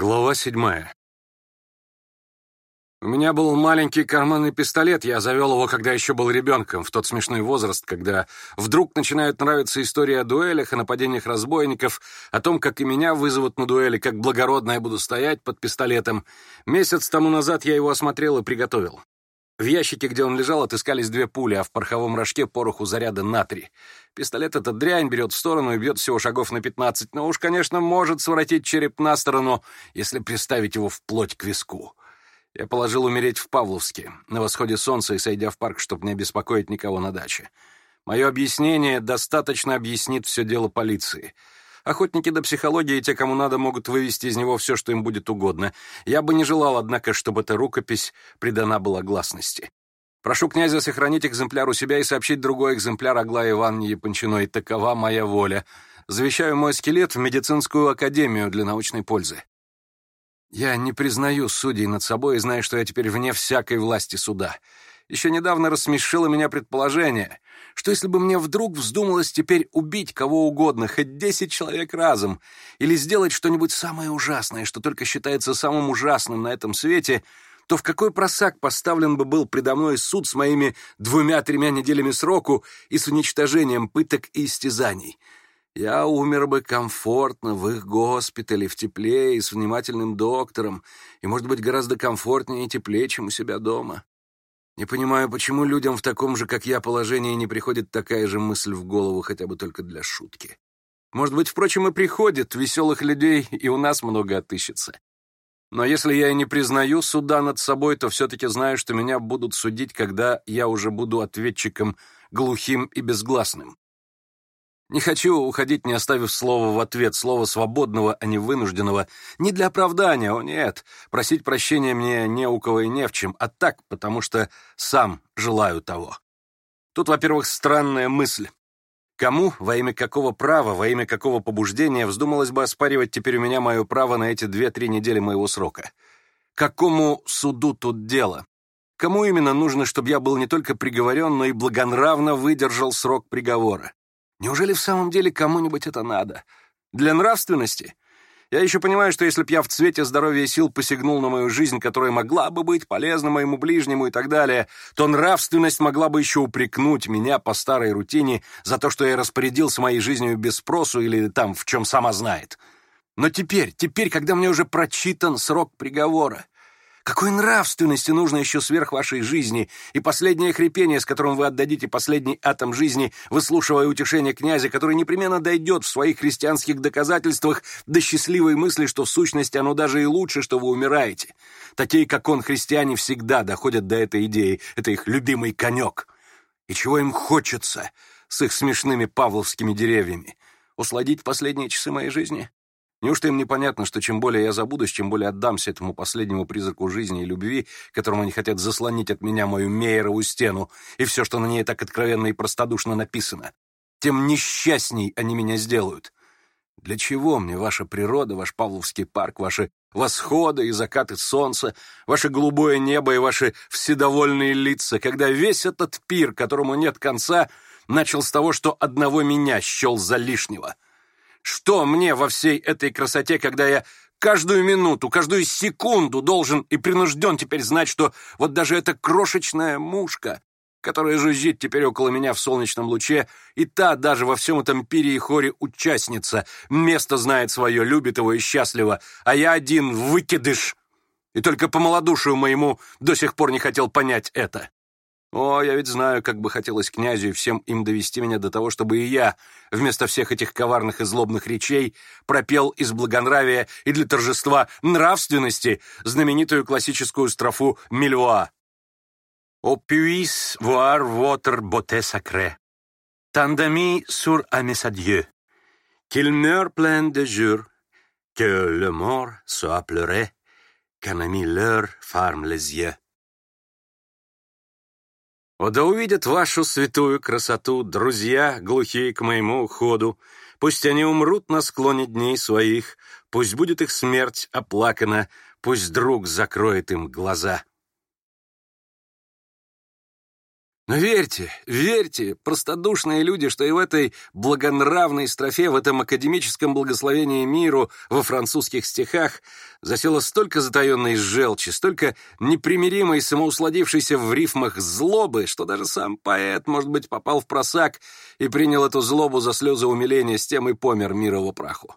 Глава седьмая. У меня был маленький карманный пистолет. Я завел его, когда еще был ребенком, в тот смешной возраст, когда вдруг начинают нравиться истории о дуэлях, о нападениях разбойников, о том, как и меня вызовут на дуэли, как благородно я буду стоять под пистолетом. Месяц тому назад я его осмотрел и приготовил. В ящике, где он лежал, отыскались две пули, а в пороховом рожке пороху заряда натрий. Пистолет этот дрянь берет в сторону и бьет всего шагов на 15, но уж, конечно, может своротить череп на сторону, если приставить его вплоть к виску. Я положил умереть в Павловске, на восходе солнца и сойдя в парк, чтобы не беспокоить никого на даче. Мое объяснение достаточно объяснит все дело полиции. Охотники до психологии, те, кому надо, могут вывести из него все, что им будет угодно. Я бы не желал, однако, чтобы эта рукопись придана была гласности. Прошу князя сохранить экземпляр у себя и сообщить другой экземпляр Аглае Ивановне Япончиной. Такова моя воля. Завещаю мой скелет в медицинскую академию для научной пользы. Я не признаю судей над собой и знаю, что я теперь вне всякой власти суда. Еще недавно рассмешило меня предположение, что если бы мне вдруг вздумалось теперь убить кого угодно, хоть десять человек разом, или сделать что-нибудь самое ужасное, что только считается самым ужасным на этом свете, то в какой просак поставлен бы был предо мной суд с моими двумя-тремя неделями сроку и с уничтожением пыток и истязаний? Я умер бы комфортно в их госпитале, в тепле и с внимательным доктором, и, может быть, гораздо комфортнее и теплее, чем у себя дома. Не понимаю, почему людям в таком же, как я, положении не приходит такая же мысль в голову, хотя бы только для шутки. Может быть, впрочем, и приходит, веселых людей и у нас много отыщется. Но если я и не признаю суда над собой, то все-таки знаю, что меня будут судить, когда я уже буду ответчиком глухим и безгласным. Не хочу уходить, не оставив слова в ответ, слова свободного, а не вынужденного. Не для оправдания, о нет. Просить прощения мне не у кого и не в чем, а так, потому что сам желаю того. Тут, во-первых, странная мысль. Кому, во имя какого права, во имя какого побуждения вздумалось бы оспаривать теперь у меня мое право на эти две-три недели моего срока? Какому суду тут дело? Кому именно нужно, чтобы я был не только приговорен, но и благонравно выдержал срок приговора? Неужели в самом деле кому-нибудь это надо? Для нравственности? Я еще понимаю, что если б я в цвете здоровья и сил посягнул на мою жизнь, которая могла бы быть полезна моему ближнему и так далее, то нравственность могла бы еще упрекнуть меня по старой рутине за то, что я распорядился моей жизнью без спросу или там в чем сама знает. Но теперь, теперь, когда мне уже прочитан срок приговора, какой нравственности нужно еще сверх вашей жизни, и последнее хрипение, с которым вы отдадите последний атом жизни, выслушивая утешение князя, который непременно дойдет в своих христианских доказательствах до счастливой мысли, что в сущности оно даже и лучше, что вы умираете. Такие, как он, христиане всегда доходят до этой идеи, это их любимый конек. И чего им хочется с их смешными павловскими деревьями? Усладить последние часы моей жизни? Неужто им непонятно, что чем более я забудусь, чем более отдамся этому последнему призраку жизни и любви, которому они хотят заслонить от меня мою мейерову стену и все, что на ней так откровенно и простодушно написано, тем несчастней они меня сделают. Для чего мне ваша природа, ваш Павловский парк, ваши восходы и закаты солнца, ваше голубое небо и ваши вседовольные лица, когда весь этот пир, которому нет конца, начал с того, что одного меня счел за лишнего?» Что мне во всей этой красоте, когда я каждую минуту, каждую секунду должен и принужден теперь знать, что вот даже эта крошечная мушка, которая жужжит теперь около меня в солнечном луче, и та даже во всем этом пире и хоре участница, место знает свое, любит его и счастлива, а я один выкидыш. И только по малодушию моему до сих пор не хотел понять это. О, я ведь знаю, как бы хотелось князю и всем им довести меня до того, чтобы и я, вместо всех этих коварных и злобных речей, пропел из благонравия и для торжества нравственности знаменитую классическую строфу Мильвуа. «О пюис voir votre beauté sacrée, тандами сур à mes adieux, qu'il meurt plein de jours, que le mort soit pleuré, qu'un ami leur les yeux». Вода увидят вашу святую красоту, друзья, глухие к моему ходу. Пусть они умрут на склоне дней своих, пусть будет их смерть оплакана, пусть друг закроет им глаза. Но Верьте, верьте, простодушные люди, что и в этой благонравной строфе, в этом академическом благословении миру, во французских стихах засело столько затаенной желчи, столько непримиримой, самоусладившейся в рифмах злобы, что даже сам поэт, может быть, попал в просак и принял эту злобу за слезы умиления, с тем и помер мирово праху.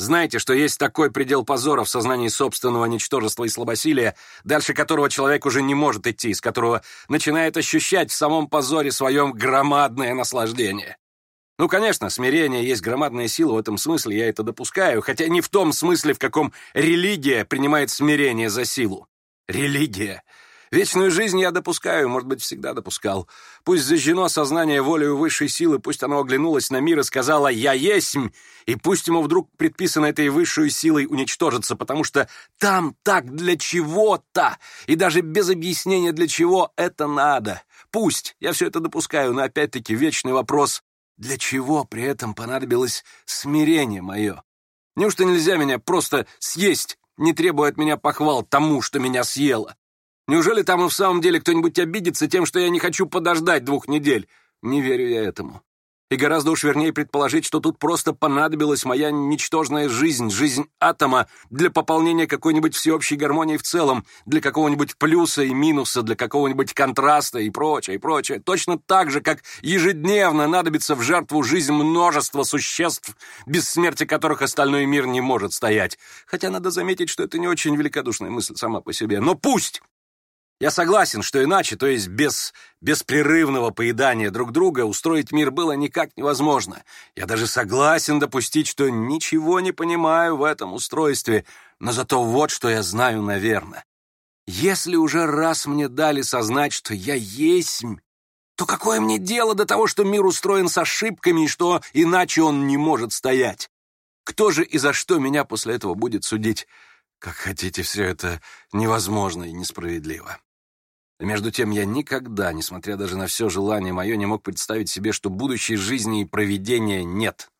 Знаете, что есть такой предел позора в сознании собственного ничтожества и слабосилия, дальше которого человек уже не может идти, из которого начинает ощущать в самом позоре своем громадное наслаждение. Ну, конечно, смирение есть громадная сила, в этом смысле я это допускаю, хотя не в том смысле, в каком религия принимает смирение за силу. Религия Вечную жизнь я допускаю, может быть, всегда допускал. Пусть зажжено сознание волею высшей силы, пусть оно оглянулось на мир и сказала «Я есмь», и пусть ему вдруг предписано этой высшей силой уничтожиться, потому что там так для чего-то, и даже без объяснения для чего это надо. Пусть, я все это допускаю, но опять-таки вечный вопрос «Для чего при этом понадобилось смирение мое?» Неужто нельзя меня просто съесть, не требуя от меня похвал тому, что меня съело? Неужели там и в самом деле кто-нибудь обидится тем, что я не хочу подождать двух недель? Не верю я этому. И гораздо уж вернее предположить, что тут просто понадобилась моя ничтожная жизнь, жизнь атома, для пополнения какой-нибудь всеобщей гармонии в целом, для какого-нибудь плюса и минуса, для какого-нибудь контраста и прочее, и прочее. Точно так же, как ежедневно надобится в жертву жизнь множества существ, без смерти которых остальной мир не может стоять. Хотя надо заметить, что это не очень великодушная мысль сама по себе. Но пусть! Я согласен, что иначе, то есть без беспрерывного поедания друг друга, устроить мир было никак невозможно. Я даже согласен допустить, что ничего не понимаю в этом устройстве, но зато вот что я знаю, наверное. Если уже раз мне дали сознать, что я есть, то какое мне дело до того, что мир устроен с ошибками и что иначе он не может стоять? Кто же и за что меня после этого будет судить? Как хотите, все это невозможно и несправедливо. Между тем я никогда, несмотря даже на все желание мое, не мог представить себе, что будущей жизни и проведения нет.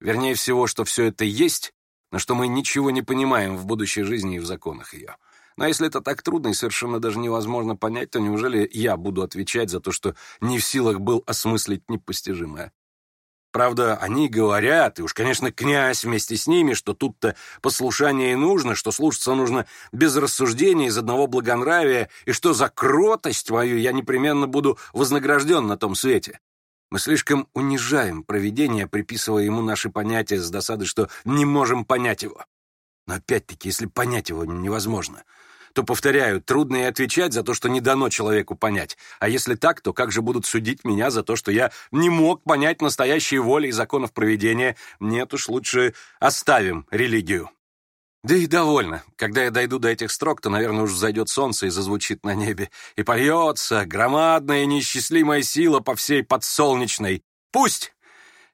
Вернее всего, что все это есть, но что мы ничего не понимаем в будущей жизни и в законах ее. Но если это так трудно и совершенно даже невозможно понять, то неужели я буду отвечать за то, что не в силах был осмыслить непостижимое? Правда, они говорят, и уж, конечно, князь вместе с ними, что тут-то послушание и нужно, что слушаться нужно без рассуждения из одного благонравия, и что за кротость мою я непременно буду вознагражден на том свете. Мы слишком унижаем провидение, приписывая ему наши понятия с досады, что не можем понять его. Но опять-таки, если понять его невозможно — то, повторяю, трудно и отвечать за то, что не дано человеку понять. А если так, то как же будут судить меня за то, что я не мог понять настоящие воли и законов проведения? Нет уж, лучше оставим религию. Да и довольно. Когда я дойду до этих строк, то, наверное, уж зайдет солнце и зазвучит на небе. И польется громадная и неисчислимая сила по всей подсолнечной. Пусть!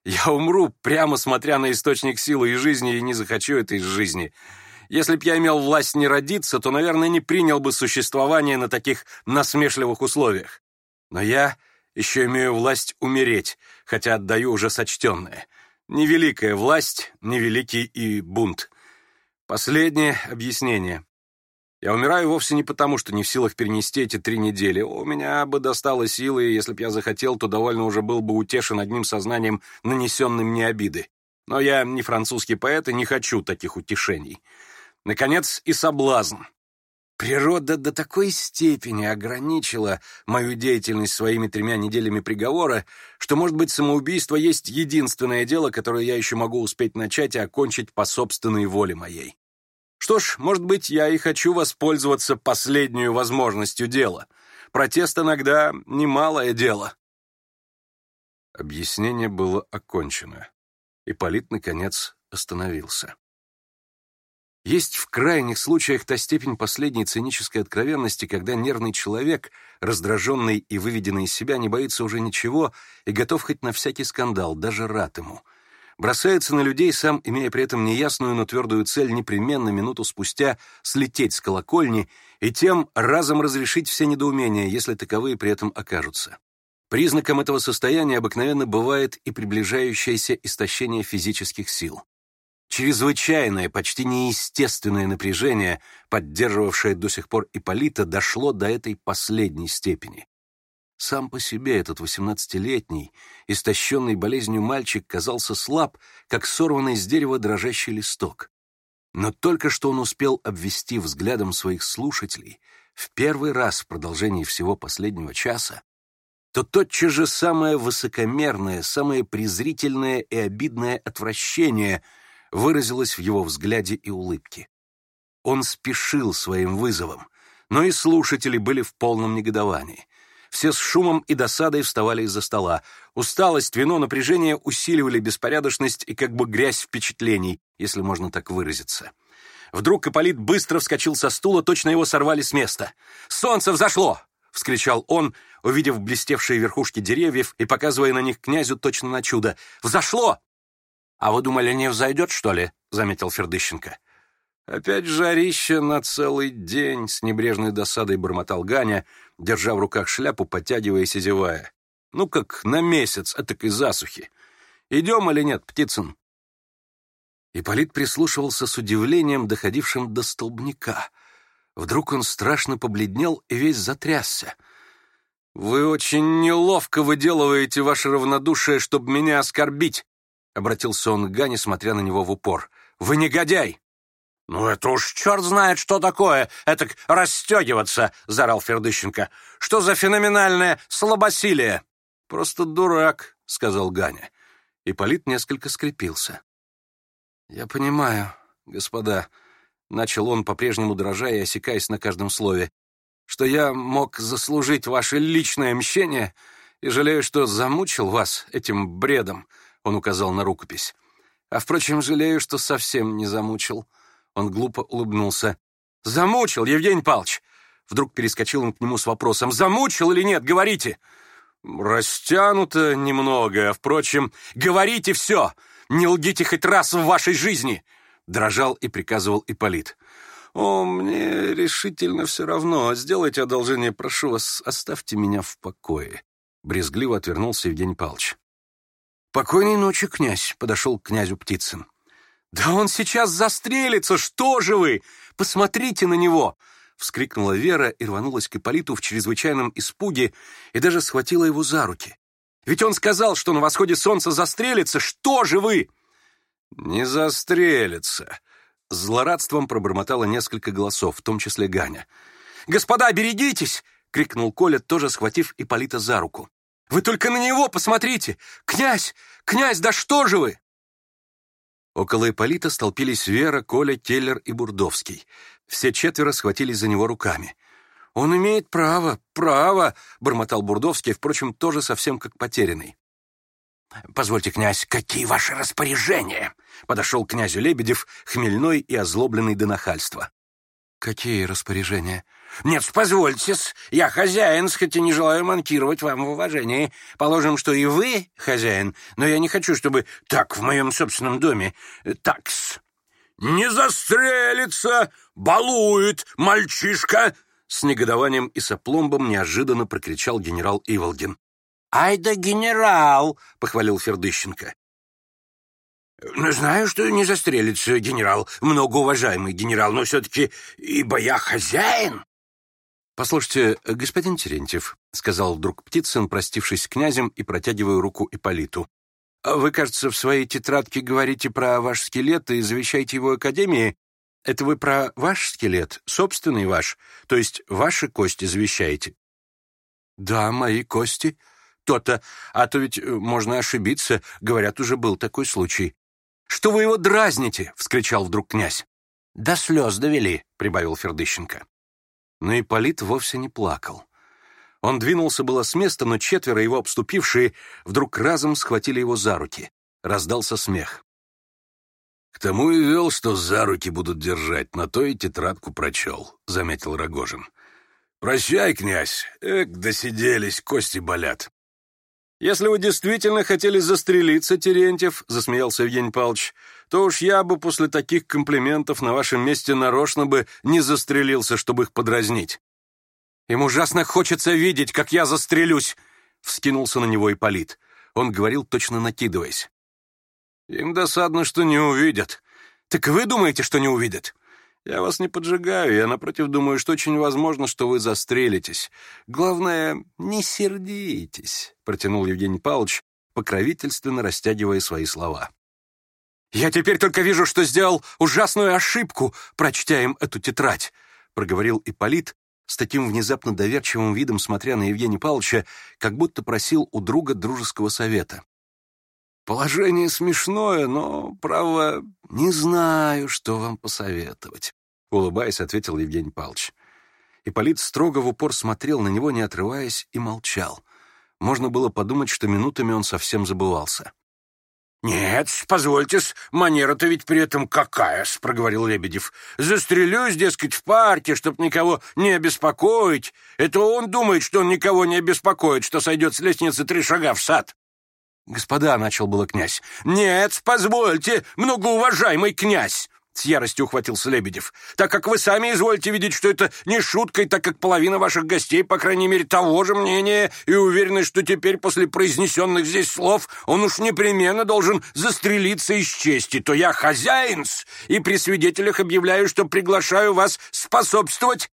Я умру, прямо смотря на источник силы и жизни, и не захочу этой жизни. Если б я имел власть не родиться, то, наверное, не принял бы существование на таких насмешливых условиях. Но я еще имею власть умереть, хотя отдаю уже сочтенное. Невеликая власть, невеликий и бунт. Последнее объяснение. Я умираю вовсе не потому, что не в силах перенести эти три недели. У меня бы достало силы, и если б я захотел, то довольно уже был бы утешен одним сознанием нанесенной мне обиды. Но я не французский поэт и не хочу таких утешений наконец, и соблазн. Природа до такой степени ограничила мою деятельность своими тремя неделями приговора, что, может быть, самоубийство есть единственное дело, которое я еще могу успеть начать и окончить по собственной воле моей. Что ж, может быть, я и хочу воспользоваться последнюю возможностью дела. Протест иногда немалое дело. Объяснение было окончено. и Полит наконец, остановился. Есть в крайних случаях та степень последней цинической откровенности, когда нервный человек, раздраженный и выведенный из себя, не боится уже ничего и готов хоть на всякий скандал, даже рад ему. Бросается на людей, сам имея при этом неясную, но твердую цель непременно минуту спустя слететь с колокольни и тем разом разрешить все недоумения, если таковые при этом окажутся. Признаком этого состояния обыкновенно бывает и приближающееся истощение физических сил. Чрезвычайное, почти неестественное напряжение, поддерживавшее до сих пор Ипполита, дошло до этой последней степени. Сам по себе этот восемнадцатилетний, истощенный болезнью мальчик казался слаб, как сорванный с дерева дрожащий листок. Но только что он успел обвести взглядом своих слушателей в первый раз в продолжении всего последнего часа, то тотчас же самое высокомерное, самое презрительное и обидное отвращение — выразилось в его взгляде и улыбке. Он спешил своим вызовом, но и слушатели были в полном негодовании. Все с шумом и досадой вставали из-за стола. Усталость, вино, напряжение усиливали беспорядочность и как бы грязь впечатлений, если можно так выразиться. Вдруг Ипполит быстро вскочил со стула, точно его сорвали с места. «Солнце взошло!» — вскричал он, увидев блестевшие верхушки деревьев и показывая на них князю точно на чудо. «Взошло!» А вы думали, не взойдет, что ли?» — заметил Фердыщенко. «Опять жарище на целый день!» — с небрежной досадой бормотал Ганя, держа в руках шляпу, подтягиваясь и зевая. «Ну как на месяц, а так и засухи! Идем или нет, Птицын?» Ипполит прислушивался с удивлением, доходившим до столбняка. Вдруг он страшно побледнел и весь затрясся. «Вы очень неловко выделываете ваше равнодушие, чтобы меня оскорбить!» — обратился он к Гане, смотря на него в упор. «Вы негодяй!» «Ну это уж черт знает, что такое! Этак расстегиваться!» — заорал Фердыщенко. «Что за феноменальное слабосилие!» «Просто дурак!» — сказал Ганя. И Полит несколько скрепился. «Я понимаю, господа», — начал он, по-прежнему дрожа и осекаясь на каждом слове, «что я мог заслужить ваше личное мщение и жалею, что замучил вас этим бредом». Он указал на рукопись. «А, впрочем, жалею, что совсем не замучил». Он глупо улыбнулся. «Замучил, Евгений Павлович!» Вдруг перескочил он к нему с вопросом. «Замучил или нет? Говорите!» «Растянуто немного. а Впрочем, говорите все! Не лгите хоть раз в вашей жизни!» Дрожал и приказывал Ипполит. «О, мне решительно все равно. Сделайте одолжение, прошу вас, оставьте меня в покое». Брезгливо отвернулся Евгений Павлович. «Покойной ночи, князь!» — подошел к князю Птицын. «Да он сейчас застрелится! Что же вы? Посмотрите на него!» Вскрикнула Вера и рванулась к Иполиту в чрезвычайном испуге и даже схватила его за руки. «Ведь он сказал, что на восходе солнца застрелится! Что же вы?» «Не застрелится!» Злорадством пробормотало несколько голосов, в том числе Ганя. «Господа, берегитесь!» — крикнул Коля, тоже схватив Иполита за руку. Вы только на него посмотрите! Князь! Князь, да что же вы!» Около Ипполита столпились Вера, Коля, Келлер и Бурдовский. Все четверо схватились за него руками. «Он имеет право, право!» — бормотал Бурдовский, впрочем, тоже совсем как потерянный. «Позвольте, князь, какие ваши распоряжения?» — подошел князю Лебедев, хмельной и озлобленный до нахальства. «Какие распоряжения?» Нет, позвольтесь, я хозяин, хоть и не желаю манкировать вам в уважении. Положим, что и вы хозяин, но я не хочу, чтобы так в моем собственном доме. Э, такс. Не застрелится, балует, мальчишка! С негодованием и сопломбом неожиданно прокричал генерал Иволгин. «Ай да генерал!» — похвалил Фердыщенко. Ну, «Знаю, что не застрелится генерал, многоуважаемый генерал, но все-таки ибо я хозяин!» «Послушайте, господин Терентьев», — сказал вдруг Птицын, простившись с князем и протягивая руку Иполиту. «Вы, кажется, в своей тетрадке говорите про ваш скелет и завещаете его академии. Это вы про ваш скелет, собственный ваш, то есть ваши кости завещаете?» «Да, мои кости. То-то. А то ведь э, можно ошибиться. Говорят, уже был такой случай». «Что вы его дразните?» — вскричал вдруг князь. «До слез довели», — прибавил Фердыщенко. Но Ипполит вовсе не плакал. Он двинулся было с места, но четверо его обступившие вдруг разом схватили его за руки. Раздался смех. «К тому и вел, что за руки будут держать, на то и тетрадку прочел», — заметил Рогожин. «Прощай, князь! Эк, досиделись, кости болят!» «Если вы действительно хотели застрелиться, Терентьев», — засмеялся Евгений Павлович, — то уж я бы после таких комплиментов на вашем месте нарочно бы не застрелился, чтобы их подразнить. Им ужасно хочется видеть, как я застрелюсь, вскинулся на него Ипполит. Он говорил, точно накидываясь. Им досадно, что не увидят. Так вы думаете, что не увидят? Я вас не поджигаю, я, напротив, думаю, что очень возможно, что вы застрелитесь. Главное, не сердитесь, — протянул Евгений Павлович, покровительственно растягивая свои слова. «Я теперь только вижу, что сделал ужасную ошибку, прочтя им эту тетрадь», — проговорил Ипполит, с таким внезапно доверчивым видом смотря на Евгения Павловича, как будто просил у друга дружеского совета. «Положение смешное, но, право, не знаю, что вам посоветовать», — улыбаясь, ответил Евгений Павлович. Ипполит строго в упор смотрел на него, не отрываясь, и молчал. Можно было подумать, что минутами он совсем забывался. — «Нет, позвольтесь, манера-то ведь при этом какая — проговорил Лебедев. «Застрелюсь, дескать, в парке, чтоб никого не обеспокоить. Это он думает, что он никого не обеспокоит, что сойдет с лестницы три шага в сад». «Господа», — начал было князь, — «нет, позвольте, многоуважаемый князь!» С яростью ухватился Лебедев. «Так как вы сами извольте видеть, что это не шутка, и так как половина ваших гостей, по крайней мере, того же мнения, и уверены, что теперь после произнесенных здесь слов он уж непременно должен застрелиться из чести, то я хозяинс, и при свидетелях объявляю, что приглашаю вас способствовать».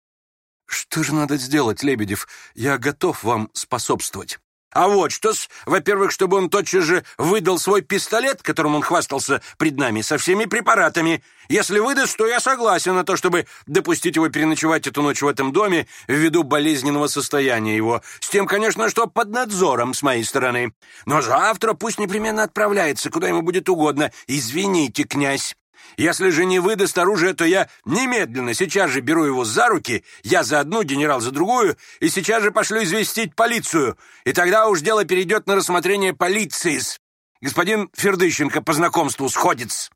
«Что же надо сделать, Лебедев? Я готов вам способствовать». А вот что-с, во-первых, чтобы он тотчас же выдал свой пистолет, которым он хвастался пред нами, со всеми препаратами. Если выдаст, то я согласен на то, чтобы допустить его переночевать эту ночь в этом доме ввиду болезненного состояния его. С тем, конечно, что под надзором с моей стороны. Но завтра пусть непременно отправляется, куда ему будет угодно. Извините, князь, если же не выдаст оружие, то я немедленно сейчас же беру его за руки, я за одну, генерал за другую, и сейчас же пошлю известить полицию, и тогда уж дело перейдет на рассмотрение полиции. Господин Фердыщенко по знакомству сходец.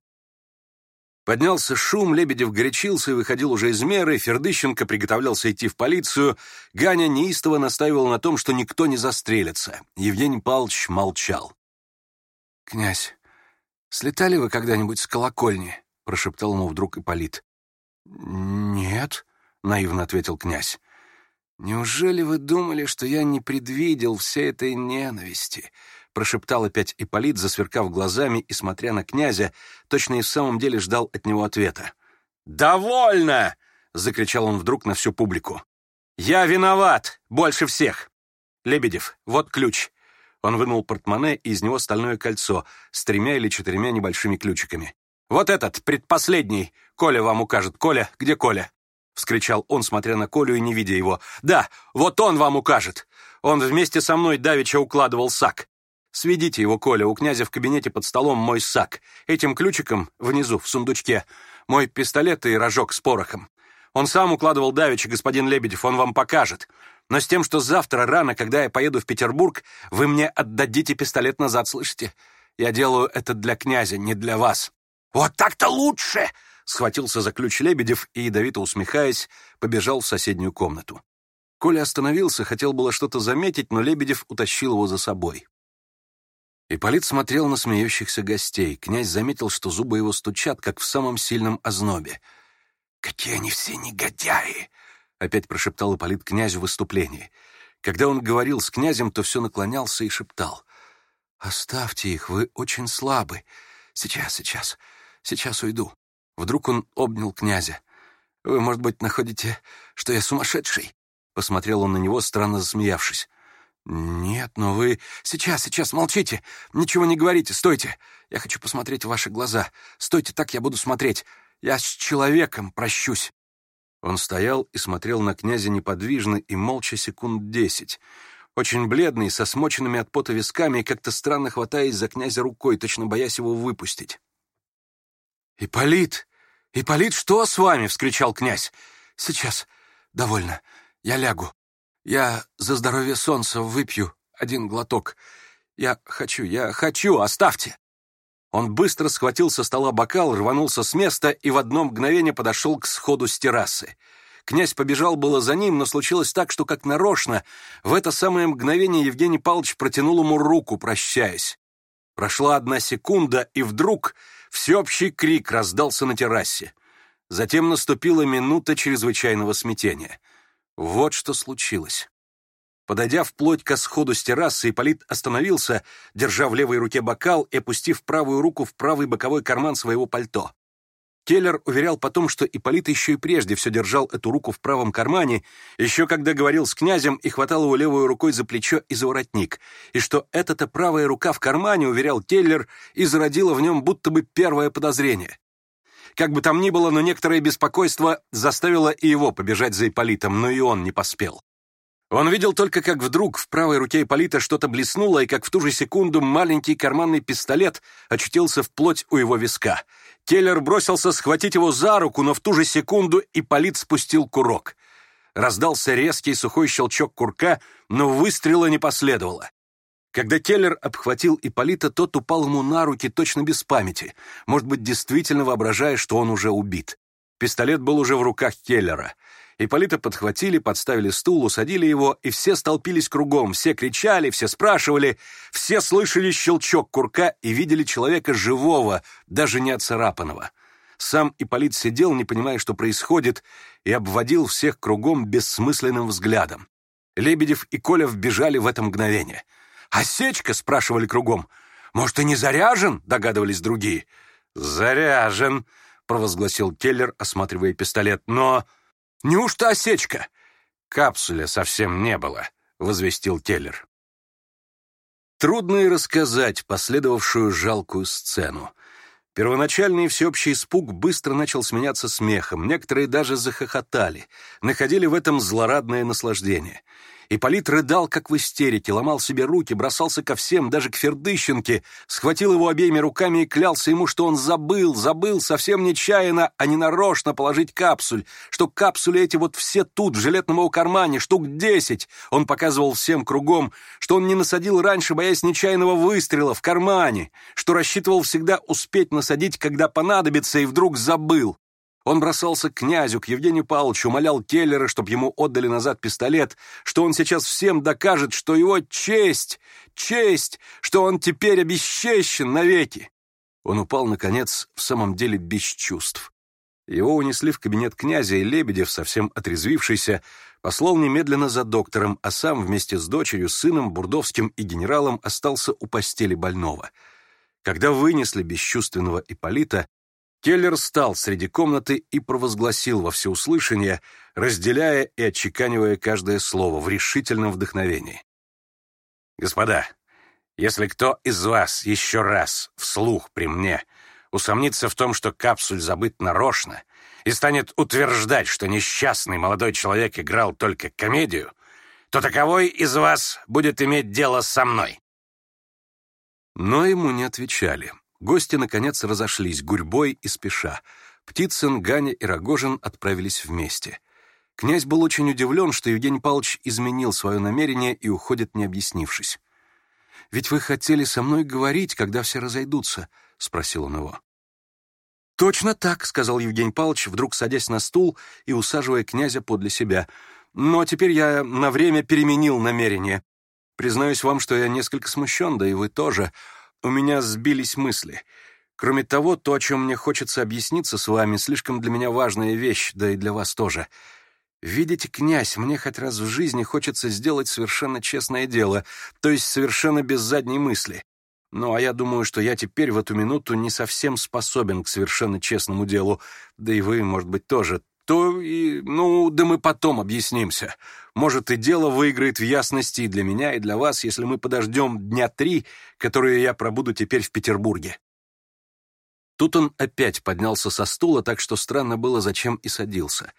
Поднялся шум, Лебедев горячился и выходил уже из меры, Фердыщенко приготовлялся идти в полицию, Ганя неистово настаивал на том, что никто не застрелится. Евгений Павлович молчал. «Князь, «Слетали вы когда-нибудь с колокольни?» — прошептал ему вдруг Ипполит. «Нет», — наивно ответил князь. «Неужели вы думали, что я не предвидел всей этой ненависти?» — прошептал опять Ипполит, засверкав глазами и смотря на князя, точно и в самом деле ждал от него ответа. «Довольно!» — закричал он вдруг на всю публику. «Я виноват! Больше всех! Лебедев, вот ключ. Он вынул портмоне, и из него стальное кольцо с тремя или четырьмя небольшими ключиками. «Вот этот, предпоследний! Коля вам укажет! Коля, где Коля?» — вскричал он, смотря на Колю и не видя его. «Да, вот он вам укажет! Он вместе со мной давеча укладывал сак. Сведите его, Коля, у князя в кабинете под столом мой сак. Этим ключиком внизу, в сундучке, мой пистолет и рожок с порохом. Он сам укладывал давеча, господин Лебедев, он вам покажет но с тем, что завтра рано, когда я поеду в Петербург, вы мне отдадите пистолет назад, слышите? Я делаю это для князя, не для вас». «Вот так-то лучше!» — схватился за ключ Лебедев и, ядовито усмехаясь, побежал в соседнюю комнату. Коля остановился, хотел было что-то заметить, но Лебедев утащил его за собой. Ипполит смотрел на смеющихся гостей. Князь заметил, что зубы его стучат, как в самом сильном ознобе. «Какие они все негодяи!» опять прошептала Полит князю в выступлении. Когда он говорил с князем, то все наклонялся и шептал. «Оставьте их, вы очень слабы. Сейчас, сейчас, сейчас уйду». Вдруг он обнял князя. «Вы, может быть, находите, что я сумасшедший?» Посмотрел он на него, странно засмеявшись. «Нет, но вы... Сейчас, сейчас, молчите! Ничего не говорите, стойте! Я хочу посмотреть в ваши глаза. Стойте, так я буду смотреть. Я с человеком прощусь!» Он стоял и смотрел на князя неподвижно и молча секунд десять, очень бледный, со смоченными от пота висками и как-то странно хватаясь за князя рукой, точно боясь его выпустить. «Ипполит! Ипполит, что с вами?» — вскричал князь. «Сейчас. Довольно. Я лягу. Я за здоровье солнца выпью один глоток. Я хочу, я хочу, оставьте!» Он быстро схватил со стола бокал, рванулся с места и в одно мгновение подошел к сходу с террасы. Князь побежал было за ним, но случилось так, что как нарочно, в это самое мгновение Евгений Павлович протянул ему руку, прощаясь. Прошла одна секунда, и вдруг всеобщий крик раздался на террасе. Затем наступила минута чрезвычайного смятения. Вот что случилось. Подойдя вплоть к сходу с террасы, Ипполит остановился, держа в левой руке бокал и опустив правую руку в правый боковой карман своего пальто. Келлер уверял потом, что Ипполит еще и прежде все держал эту руку в правом кармане, еще когда говорил с князем и хватал его левой рукой за плечо и за воротник, и что эта-то правая рука в кармане, уверял Келлер, и зародила в нем будто бы первое подозрение. Как бы там ни было, но некоторое беспокойство заставило и его побежать за Ипполитом, но и он не поспел. Он видел только, как вдруг в правой руке Ипполита что-то блеснуло, и как в ту же секунду маленький карманный пистолет очутился вплоть у его виска. Келлер бросился схватить его за руку, но в ту же секунду Ипполит спустил курок. Раздался резкий сухой щелчок курка, но выстрела не последовало. Когда Келлер обхватил Ипполита, тот упал ему на руки точно без памяти, может быть, действительно воображая, что он уже убит. Пистолет был уже в руках Келлера — Иполита подхватили, подставили стул, усадили его, и все столпились кругом, все кричали, все спрашивали, все слышали щелчок курка и видели человека живого, даже не оцарапанного. Сам Иполит сидел, не понимая, что происходит, и обводил всех кругом бессмысленным взглядом. Лебедев и Коля вбежали в это мгновение. «Осечка?» — спрашивали кругом. «Может, и не заряжен?» — догадывались другие. «Заряжен», — провозгласил Келлер, осматривая пистолет. «Но...» Неужто осечка? Капсуля совсем не было, возвестил Теллер. Трудно и рассказать последовавшую жалкую сцену. Первоначальный всеобщий испуг быстро начал сменяться смехом, некоторые даже захохотали, находили в этом злорадное наслаждение — Ипполит рыдал, как в истерике, ломал себе руки, бросался ко всем, даже к Фердыщенке, схватил его обеими руками и клялся ему, что он забыл, забыл совсем нечаянно, а не нарочно положить капсуль, что капсули эти вот все тут, в жилетном его кармане, штук десять. Он показывал всем кругом, что он не насадил раньше, боясь нечаянного выстрела в кармане, что рассчитывал всегда успеть насадить, когда понадобится, и вдруг забыл. Он бросался к князю, к Евгению Павловичу, умолял Келлера, чтобы ему отдали назад пистолет, что он сейчас всем докажет, что его честь, честь, что он теперь обесчещен навеки. Он упал, наконец, в самом деле без чувств. Его унесли в кабинет князя, и Лебедев, совсем отрезвившийся, послал немедленно за доктором, а сам вместе с дочерью, сыном, Бурдовским и генералом остался у постели больного. Когда вынесли бесчувственного Ипполита, Келлер встал среди комнаты и провозгласил во всеуслышание, разделяя и отчеканивая каждое слово в решительном вдохновении. «Господа, если кто из вас еще раз вслух при мне усомнится в том, что капсуль забыт нарочно и станет утверждать, что несчастный молодой человек играл только комедию, то таковой из вас будет иметь дело со мной». Но ему не отвечали. Гости, наконец, разошлись, гурьбой и спеша. Птицын, Ганя и Рогожин отправились вместе. Князь был очень удивлен, что Евгений Павлович изменил свое намерение и уходит, не объяснившись. «Ведь вы хотели со мной говорить, когда все разойдутся», — спросил он его. «Точно так», — сказал Евгений Павлович, вдруг садясь на стул и усаживая князя подле себя. «Но теперь я на время переменил намерение. Признаюсь вам, что я несколько смущен, да и вы тоже у меня сбились мысли. Кроме того, то, о чем мне хочется объясниться с вами, слишком для меня важная вещь, да и для вас тоже. Видите, князь, мне хоть раз в жизни хочется сделать совершенно честное дело, то есть совершенно без задней мысли. Ну, а я думаю, что я теперь в эту минуту не совсем способен к совершенно честному делу, да и вы, может быть, тоже. То и... ну, да мы потом объяснимся. Может, и дело выиграет в ясности и для меня, и для вас, если мы подождем дня три, которые я пробуду теперь в Петербурге». Тут он опять поднялся со стула, так что странно было, зачем и садился.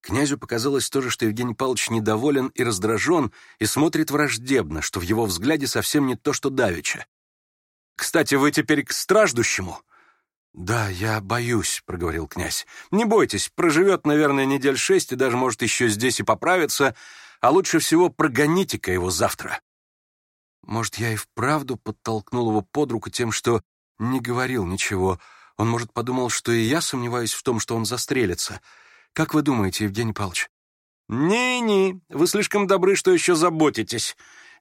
Князю показалось тоже, что Евгений Павлович недоволен и раздражен, и смотрит враждебно, что в его взгляде совсем не то, что давеча. «Кстати, вы теперь к страждущему?» «Да, я боюсь», — проговорил князь. «Не бойтесь, проживет, наверное, недель шесть и даже, может, еще здесь и поправится, а лучше всего прогоните-ка его завтра». Может, я и вправду подтолкнул его под руку тем, что не говорил ничего. Он, может, подумал, что и я сомневаюсь в том, что он застрелится. Как вы думаете, Евгений Павлович? «Не-не, вы слишком добры, что еще заботитесь.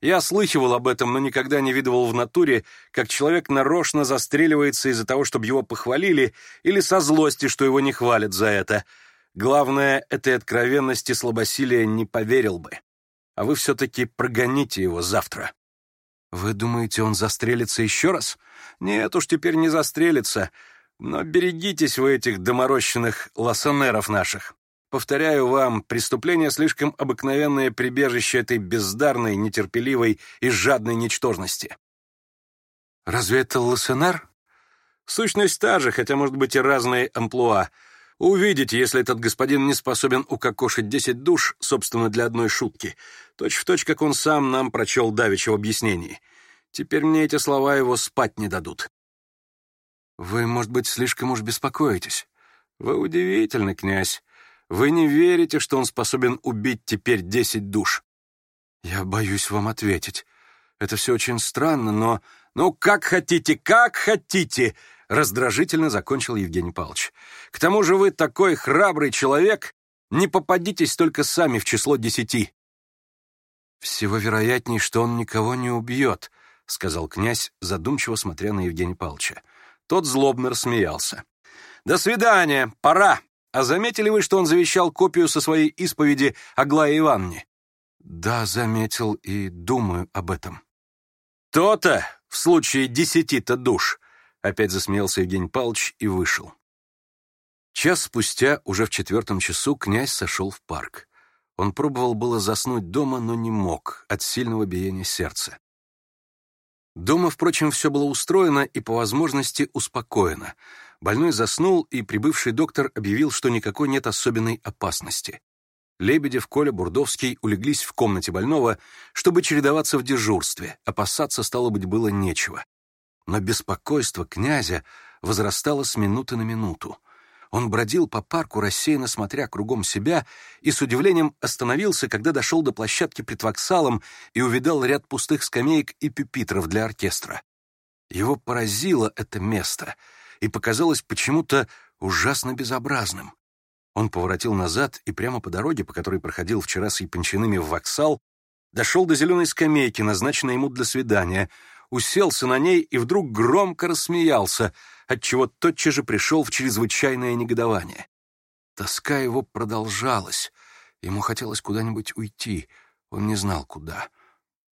Я слыхивал об этом, но никогда не видывал в натуре, как человек нарочно застреливается из-за того, чтобы его похвалили, или со злости, что его не хвалят за это. Главное, этой откровенности слабосилия не поверил бы. А вы все-таки прогоните его завтра. Вы думаете, он застрелится еще раз? Нет уж, теперь не застрелится. Но берегитесь вы этих доморощенных лассонеров наших. Повторяю вам, преступление слишком обыкновенное прибежище этой бездарной, нетерпеливой и жадной ничтожности. Разве это ЛСНР? Сущность та же, хотя, может быть, и разные амплуа. Увидите, если этот господин не способен укокошить десять душ, собственно, для одной шутки, точь в точь, как он сам нам прочел давеча в объяснении. Теперь мне эти слова его спать не дадут. Вы, может быть, слишком уж беспокоитесь. Вы удивительны, князь. Вы не верите, что он способен убить теперь десять душ?» «Я боюсь вам ответить. Это все очень странно, но...» «Ну, как хотите, как хотите!» — раздражительно закончил Евгений Павлович. «К тому же вы такой храбрый человек, не попадитесь только сами в число десяти». «Всего вероятнее, что он никого не убьет», — сказал князь, задумчиво смотря на Евгения Павловича. Тот злобно рассмеялся. «До свидания! Пора!» А заметили вы, что он завещал копию со своей исповеди Аглае Ивановне?» «Да, заметил и думаю об этом». «То-то, в случае десяти-то душ!» Опять засмеялся Евгений Павлович и вышел. Час спустя, уже в четвертом часу, князь сошел в парк. Он пробовал было заснуть дома, но не мог от сильного биения сердца. Дома, впрочем, все было устроено и по возможности успокоено — Больной заснул, и прибывший доктор объявил, что никакой нет особенной опасности. Лебедев, Коля, Бурдовский улеглись в комнате больного, чтобы чередоваться в дежурстве, опасаться, стало быть, было нечего. Но беспокойство князя возрастало с минуты на минуту. Он бродил по парку, рассеянно смотря кругом себя, и с удивлением остановился, когда дошел до площадки пред вокзалом и увидал ряд пустых скамеек и пюпитров для оркестра. Его поразило это место — и показалось почему-то ужасно безобразным. Он поворотил назад и прямо по дороге, по которой проходил вчера с япончинами в воксал, дошел до зеленой скамейки, назначенной ему для свидания, уселся на ней и вдруг громко рассмеялся, отчего тотчас же пришел в чрезвычайное негодование. Тоска его продолжалась. Ему хотелось куда-нибудь уйти, он не знал куда.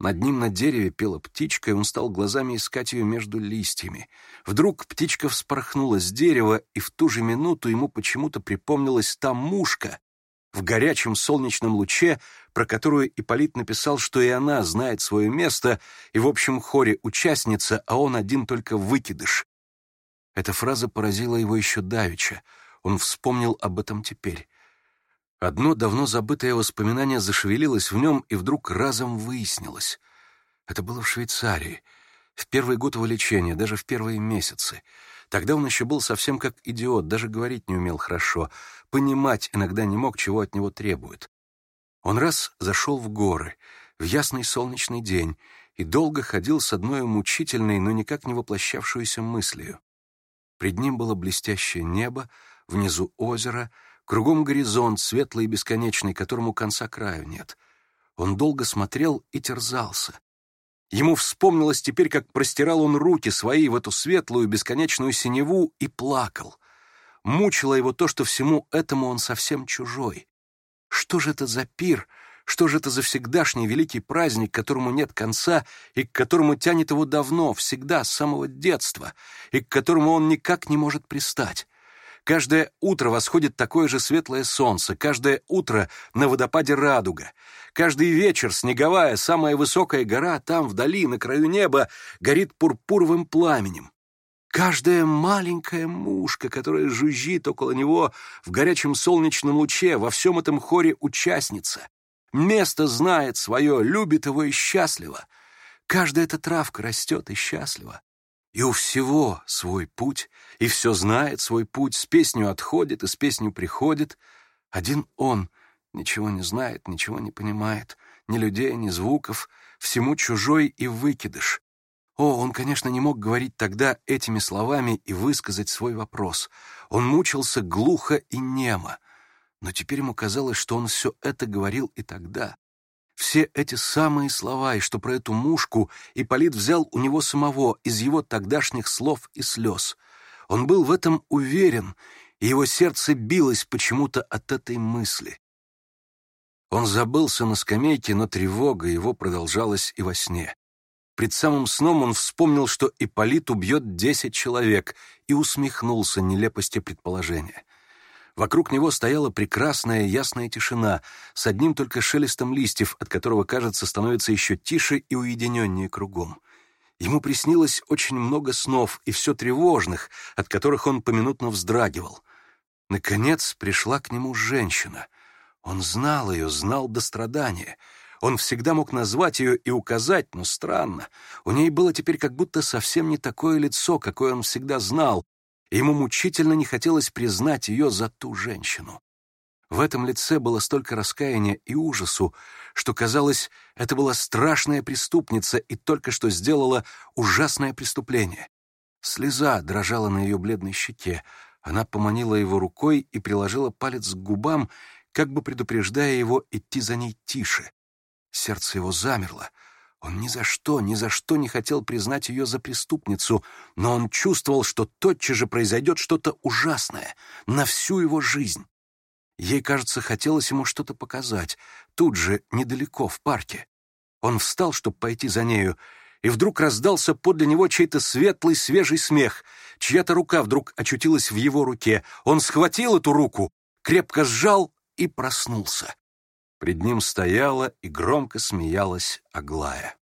Над ним на дереве пела птичка, и он стал глазами искать ее между листьями. Вдруг птичка вспорхнула с дерева, и в ту же минуту ему почему-то припомнилась та мушка в горячем солнечном луче, про которую Иполит написал, что и она знает свое место и в общем хоре участница, а он один только выкидыш. Эта фраза поразила его еще давеча. Он вспомнил об этом теперь. Одно давно забытое воспоминание зашевелилось в нем и вдруг разом выяснилось. Это было в Швейцарии, в первый год его лечения, даже в первые месяцы. Тогда он еще был совсем как идиот, даже говорить не умел хорошо, понимать иногда не мог, чего от него требуют. Он раз зашел в горы, в ясный солнечный день, и долго ходил с одной мучительной, но никак не воплощавшуюся мыслью. Пред ним было блестящее небо, внизу озеро — Кругом горизонт, светлый и бесконечный, которому конца краю нет. Он долго смотрел и терзался. Ему вспомнилось теперь, как простирал он руки свои в эту светлую бесконечную синеву и плакал. Мучило его то, что всему этому он совсем чужой. Что же это за пир, что же это за всегдашний великий праздник, которому нет конца и к которому тянет его давно, всегда, с самого детства, и к которому он никак не может пристать? Каждое утро восходит такое же светлое солнце, каждое утро на водопаде радуга. Каждый вечер снеговая, самая высокая гора там вдали, на краю неба, горит пурпуровым пламенем. Каждая маленькая мушка, которая жужжит около него в горячем солнечном луче, во всем этом хоре участница. Место знает свое, любит его и счастливо. Каждая эта травка растет и счастлива и у всего свой путь, и все знает свой путь, с песнью отходит и с песнью приходит. Один он ничего не знает, ничего не понимает, ни людей, ни звуков, всему чужой и выкидыш. О, он, конечно, не мог говорить тогда этими словами и высказать свой вопрос. Он мучился глухо и немо. Но теперь ему казалось, что он все это говорил и тогда, все эти самые слова, и что про эту мушку, Ипполит взял у него самого, из его тогдашних слов и слез. Он был в этом уверен, и его сердце билось почему-то от этой мысли. Он забылся на скамейке, но тревога его продолжалась и во сне. Пред самым сном он вспомнил, что Ипполит убьет десять человек, и усмехнулся нелепости предположения. Вокруг него стояла прекрасная ясная тишина, с одним только шелестом листьев, от которого, кажется, становится еще тише и уединеннее кругом. Ему приснилось очень много снов и все тревожных, от которых он поминутно вздрагивал. Наконец пришла к нему женщина. Он знал ее, знал до страдания — он всегда мог назвать ее и указать, но странно. У ней было теперь как будто совсем не такое лицо, какое он всегда знал, Ему мучительно не хотелось признать ее за ту женщину. В этом лице было столько раскаяния и ужасу, что казалось, это была страшная преступница и только что сделала ужасное преступление. Слеза дрожала на ее бледной щеке. Она поманила его рукой и приложила палец к губам, как бы предупреждая его идти за ней тише. Сердце его замерло — он ни за что, ни за что не хотел признать ее за преступницу, но он чувствовал, что тотчас же произойдет что-то ужасное на всю его жизнь. Ей, кажется, хотелось ему что-то показать, тут же, недалеко, в парке. Он встал, чтобы пойти за нею, и вдруг раздался подле него чей-то светлый, свежий смех. Чья-то рука вдруг очутилась в его руке. Он схватил эту руку, крепко сжал и проснулся. Пред ним стояла и громко смеялась Аглая.